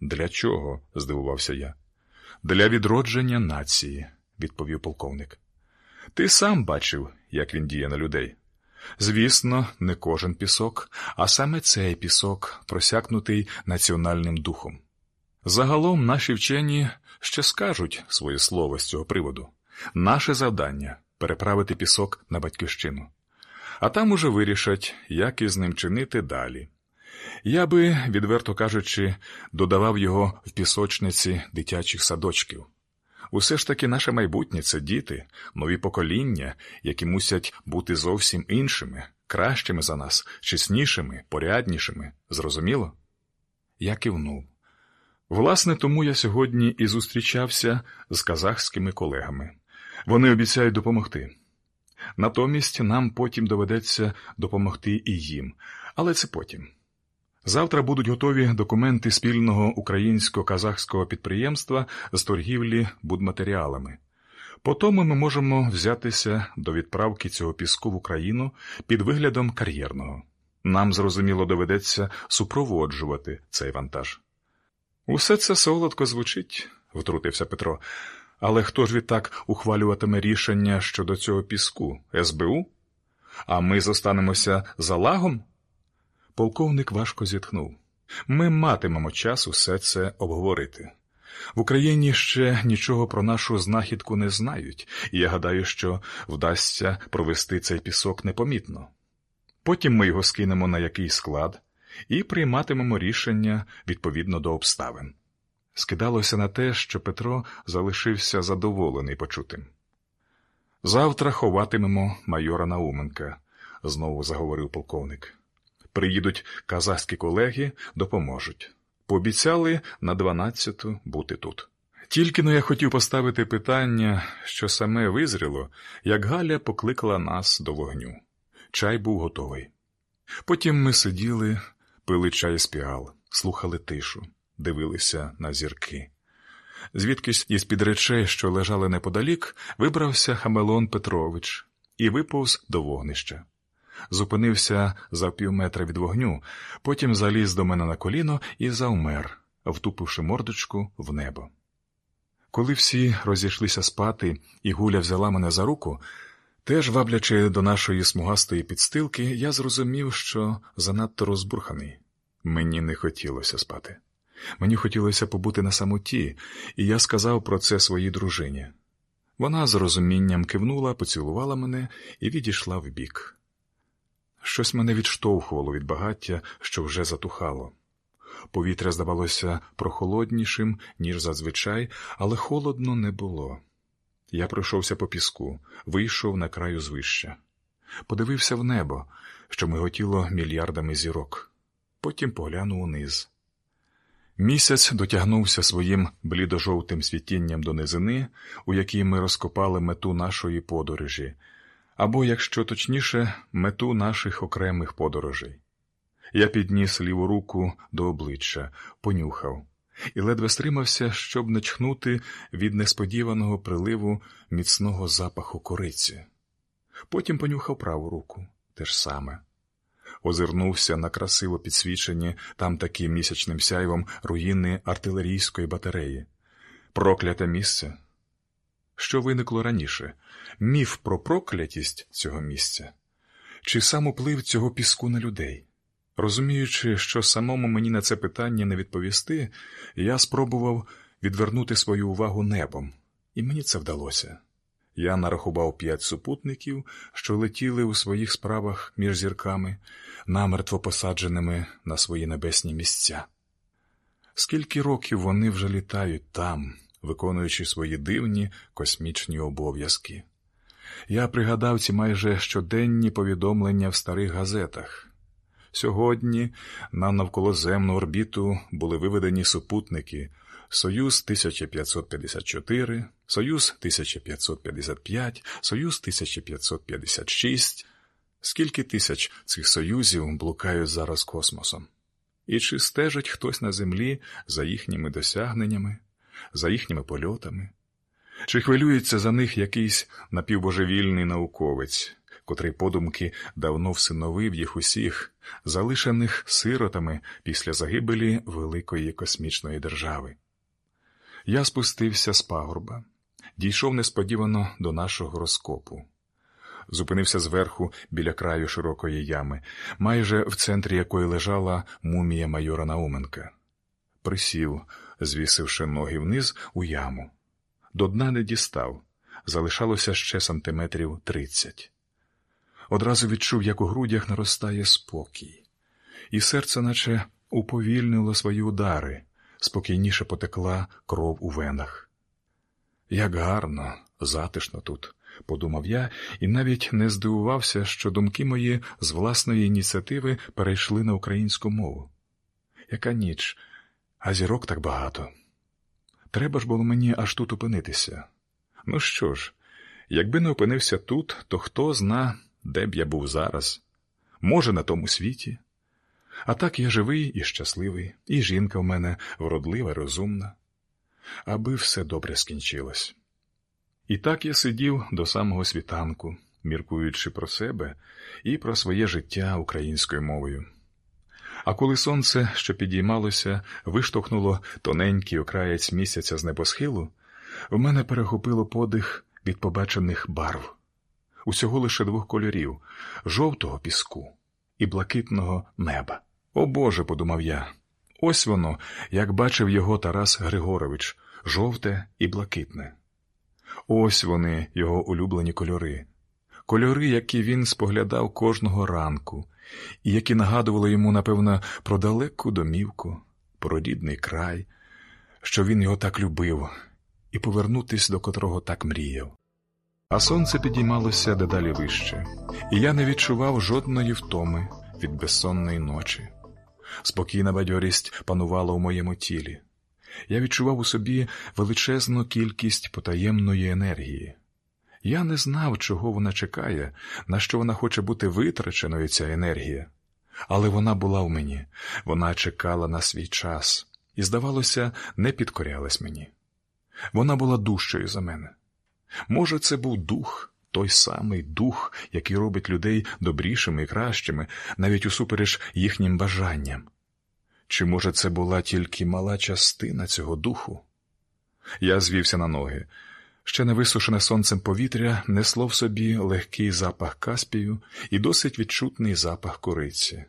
Для чого? здивувався я. Для відродження нації, відповів полковник. Ти сам бачив, як він діє на людей. Звісно, не кожен пісок, а саме цей пісок, просякнутий національним духом. Загалом наші вчені ще скажуть своє слово з цього приводу. Наше завдання переправити пісок на батьківщину, а там уже вирішать, як із ним чинити далі. Я би, відверто кажучи, додавав його в пісочниці дитячих садочків. Усе ж таки наше майбутнє це діти, нові покоління, які мусять бути зовсім іншими, кращими за нас, чеснішими, поряднішими. Зрозуміло? Я кивнув. Власне, тому я сьогодні і зустрічався з казахськими колегами. Вони обіцяють допомогти. Натомість нам потім доведеться допомогти і їм, але це потім. Завтра будуть готові документи спільного українсько-казахського підприємства з торгівлі будматеріалами. Потому ми можемо взятися до відправки цього піску в Україну під виглядом кар'єрного. Нам, зрозуміло, доведеться супроводжувати цей вантаж. Усе це солодко звучить, втрутився Петро. Але хто ж відтак ухвалюватиме рішення щодо цього піску? СБУ? А ми зостанемося за лагом? Полковник важко зітхнув. Ми матимемо час усе це обговорити. В Україні ще нічого про нашу знахідку не знають, і я гадаю, що вдасться провести цей пісок непомітно. Потім ми його скинемо на якийсь склад і прийматимемо рішення відповідно до обставин. Скидалося на те, що Петро залишився задоволений почутим. Завтра ховатимемо майора Науменка, знову заговорив полковник. Приїдуть казахські колеги, допоможуть. Пообіцяли на дванадцяту бути тут. Тільки но я хотів поставити питання, що саме визріло, як Галя покликала нас до вогню. Чай був готовий. Потім ми сиділи, пили чай з піал, слухали тишу, дивилися на зірки. Звідкись із під речей, що лежали неподалік, вибрався Хамелон Петрович і виповз до вогнища зупинився за півметра від вогню, потім заліз до мене на коліно і завмер, втупивши мордочку в небо. Коли всі розійшлися спати, і Гуля взяла мене за руку, теж ваблячи до нашої смугастої підстилки, я зрозумів, що занадто розбурханий. Мені не хотілося спати. Мені хотілося побути на самоті, і я сказав про це своїй дружині. Вона з розумінням кивнула, поцілувала мене і відійшла вбік. Щось мене відштовхувало від багаття, що вже затухало. Повітря здавалося прохолоднішим, ніж зазвичай, але холодно не було. Я пройшовся по піску, вийшов на краю звища, подивився в небо, що миготіло мільярдами зірок, потім поглянув униз. Місяць дотягнувся своїм блідо-жовтим світінням до низини, у якій ми розкопали мету нашої подорожі або, якщо точніше, мету наших окремих подорожей. Я підніс ліву руку до обличчя, понюхав і ледве стримався, щоб не чхнути від несподіваного приливу міцного запаху кориці. Потім понюхав праву руку те ж саме. Озирнувся на красиво підсвічені там таким місячним сяйвом руїни артилерійської батареї. Прокляте місце що виникло раніше міф про проклятість цього місця, чи сам уплив цього піску на людей. Розуміючи, що самому мені на це питання не відповісти, я спробував відвернути свою увагу небом, і мені це вдалося. Я нарахував п'ять супутників, що летіли у своїх справах між зірками, намертво посадженими на свої небесні місця. Скільки років вони вже літають там, виконуючи свої дивні космічні обов'язки. Я пригадав ці майже щоденні повідомлення в старих газетах. Сьогодні на навколоземну орбіту були виведені супутники Союз 1554, Союз 1555, Союз 1556. Скільки тисяч цих союзів блукають зараз космосом? І чи стежить хтось на землі за їхніми досягненнями? За їхніми польотами, чи хвилюється за них якийсь напівбожевільний науковець, котрий подумки давно всиновив їх усіх залишених сиротами після загибелі великої космічної держави. Я спустився з пагорба, дійшов несподівано до нашого розкопу. Зупинився зверху біля краю широкої ями, майже в центрі якої лежала мумія майора Науменка. Присів, звісивши ноги вниз у яму. До дна не дістав, залишалося ще сантиметрів тридцять. Одразу відчув, як у грудях наростає спокій, і серце, наче уповільнило свої удари, спокійніше потекла кров у венах. Як гарно, затишно тут, подумав я, і навіть не здивувався, що думки мої з власної ініціативи перейшли на українську мову. Яка ніч, а зірок так багато. Треба ж було мені аж тут опинитися. Ну що ж, якби не опинився тут, то хто зна, де б я був зараз? Може, на тому світі. А так я живий і щасливий, і жінка в мене вродлива, розумна, аби все добре скінчилось. І так я сидів до самого світанку, міркуючи про себе і про своє життя українською мовою. А коли сонце, що підіймалося, виштовхнуло тоненький окраєць місяця з небосхилу, в мене перехопило подих від побачених барв, усього лише двох кольорів жовтого піску і блакитного неба. О Боже, подумав я, ось воно, як бачив його Тарас Григорович, жовте і блакитне. Ось вони, його улюблені кольори, кольори, які він споглядав кожного ранку, і які нагадували йому, напевно, про далеку домівку, про рідний край, що він його так любив, і повернутись до котрого так мріяв. А сонце підіймалося дедалі вище, і я не відчував жодної втоми від безсонної ночі. Спокійна бадьорість панувала у моєму тілі. Я відчував у собі величезну кількість потаємної енергії. Я не знав, чого вона чекає, на що вона хоче бути витраченою ця енергія, але вона була в мені, вона чекала на свій час і, здавалося, не підкорялась мені. Вона була дужчою за мене. Може, це був дух, той самий дух, який робить людей добрішими і кращими, навіть усупереч їхнім бажанням. Чи, може, це була тільки мала частина цього духу? Я звівся на ноги. Ще не висушене сонцем повітря несло в собі легкий запах каспію і досить відчутний запах кориці.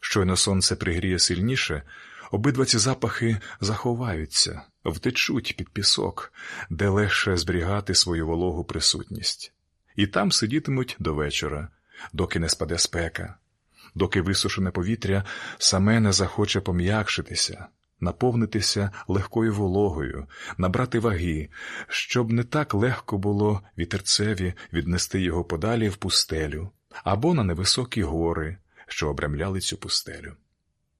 Щойно сонце пригріє сильніше, обидва ці запахи заховаються, втечуть під пісок, де легше зберігати свою вологу присутність, і там сидітимуть до вечора, доки не спаде спека, доки висушене повітря саме не захоче пом'якшитися, наповнитися легкою вологою, набрати ваги, щоб не так легко було вітерцеві віднести його подалі в пустелю або на невисокі гори, що обрамляли цю пустелю.